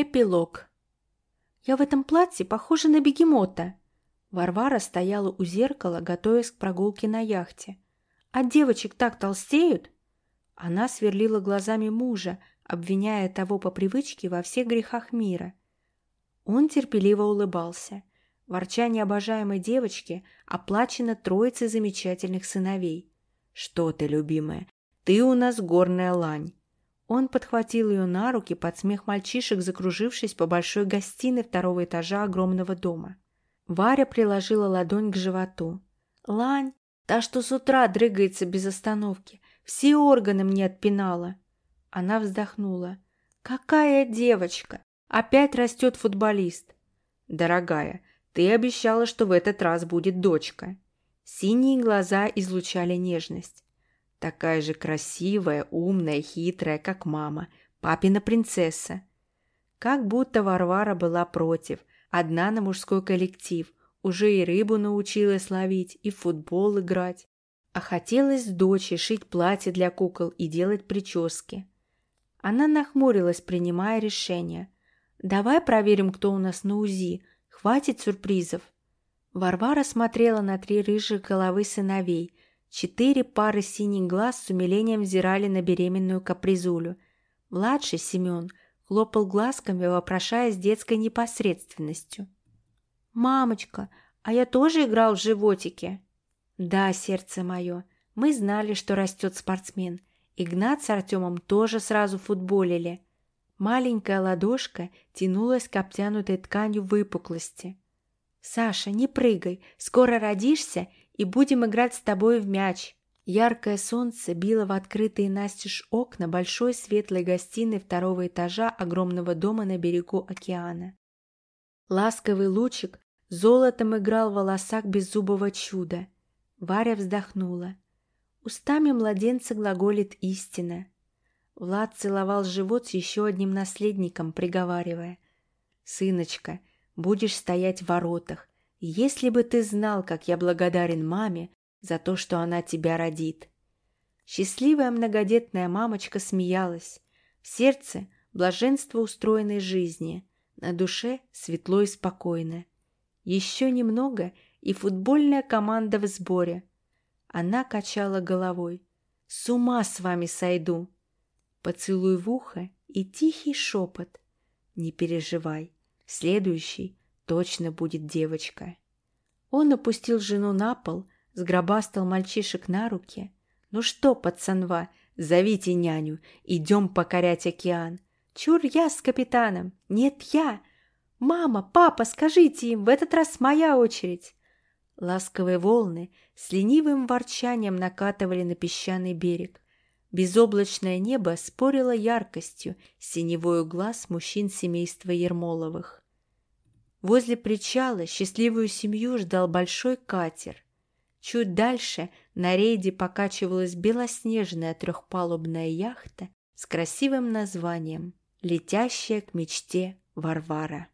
Эпилог. Я в этом платье похожа на бегемота. Варвара стояла у зеркала, готовясь к прогулке на яхте. А девочек так толстеют? Она сверлила глазами мужа, обвиняя того по привычке во всех грехах мира. Он терпеливо улыбался. Ворчание обожаемой девочки оплачено троицей замечательных сыновей. «Что ты, любимая, ты у нас горная лань. Он подхватил ее на руки под смех мальчишек, закружившись по большой гостиной второго этажа огромного дома. Варя приложила ладонь к животу. «Лань, та, что с утра дрыгается без остановки, все органы мне отпинала». Она вздохнула. «Какая девочка! Опять растет футболист!» «Дорогая, ты обещала, что в этот раз будет дочка». Синие глаза излучали нежность. Такая же красивая, умная, хитрая, как мама, папина принцесса. Как будто Варвара была против, одна на мужской коллектив, уже и рыбу научилась ловить, и в футбол играть. А хотелось с дочей шить платье для кукол и делать прически. Она нахмурилась, принимая решение. «Давай проверим, кто у нас на УЗИ. Хватит сюрпризов». Варвара смотрела на три рыжих головы сыновей – Четыре пары синих глаз с умилением взирали на беременную капризулю. Младший Семен хлопал глазками, вопрошая с детской непосредственностью. «Мамочка, а я тоже играл в животике?» «Да, сердце мое, мы знали, что растет спортсмен. Игнат с Артемом тоже сразу футболили». Маленькая ладошка тянулась к обтянутой тканью выпуклости. «Саша, не прыгай, скоро родишься, и будем играть с тобой в мяч». Яркое солнце било в открытые настежь окна большой светлой гостиной второго этажа огромного дома на берегу океана. Ласковый лучик золотом играл в волосах беззубого чуда. Варя вздохнула. Устами младенца глаголит истина. Влад целовал живот с еще одним наследником, приговаривая. «Сыночка, будешь стоять в воротах, если бы ты знал, как я благодарен маме за то, что она тебя родит. Счастливая многодетная мамочка смеялась. В сердце блаженство устроенной жизни, на душе светло и спокойно. Еще немного, и футбольная команда в сборе. Она качала головой. «С ума с вами сойду!» Поцелуй в ухо и тихий шепот. «Не переживай, следующий Точно будет девочка. Он опустил жену на пол, сгробастал мальчишек на руки. «Ну что, пацанва, зовите няню, идем покорять океан». «Чур я с капитаном!» «Нет, я!» «Мама, папа, скажите им, в этот раз моя очередь!» Ласковые волны с ленивым ворчанием накатывали на песчаный берег. Безоблачное небо спорило яркостью синевою глаз мужчин семейства Ермоловых. Возле причала счастливую семью ждал большой катер. Чуть дальше на рейде покачивалась белоснежная трехпалубная яхта с красивым названием «Летящая к мечте Варвара».